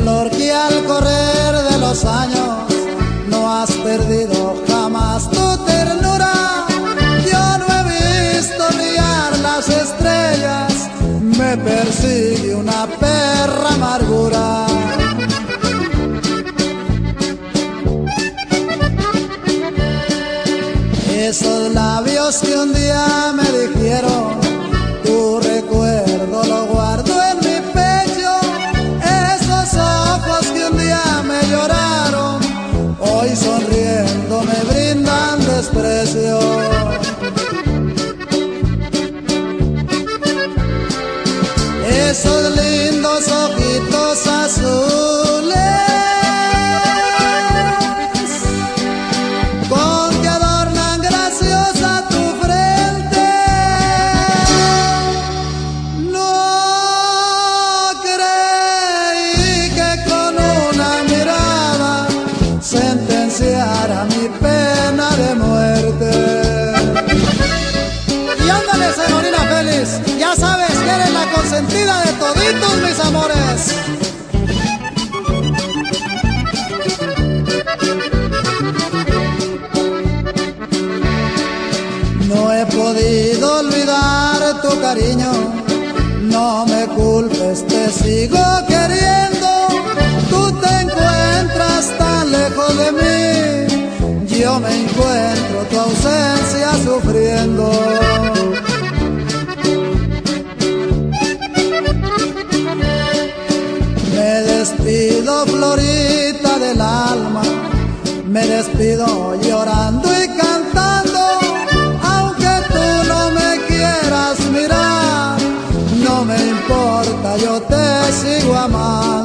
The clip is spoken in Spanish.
flor que al correr de los años no has perdido jamás tu ternura. Yo no he visto brillar las estrellas, me persigue una perra amargura. Esos labios que un día me sentenciara mi pena de muerte. Y ándale, señorina Félix, ya sabes que eres la consentida de toditos mis amores. No he podido olvidar tu cariño, no me culpes, te sigo queriendo. Tú te encuentras tan lejos de mí, yo me encuentro tu ausencia sufriendo. Me despido, florita del alma, me despido llorando y cantando, aunque tú no me quieras mirar, no me importa, yo te sigo amando.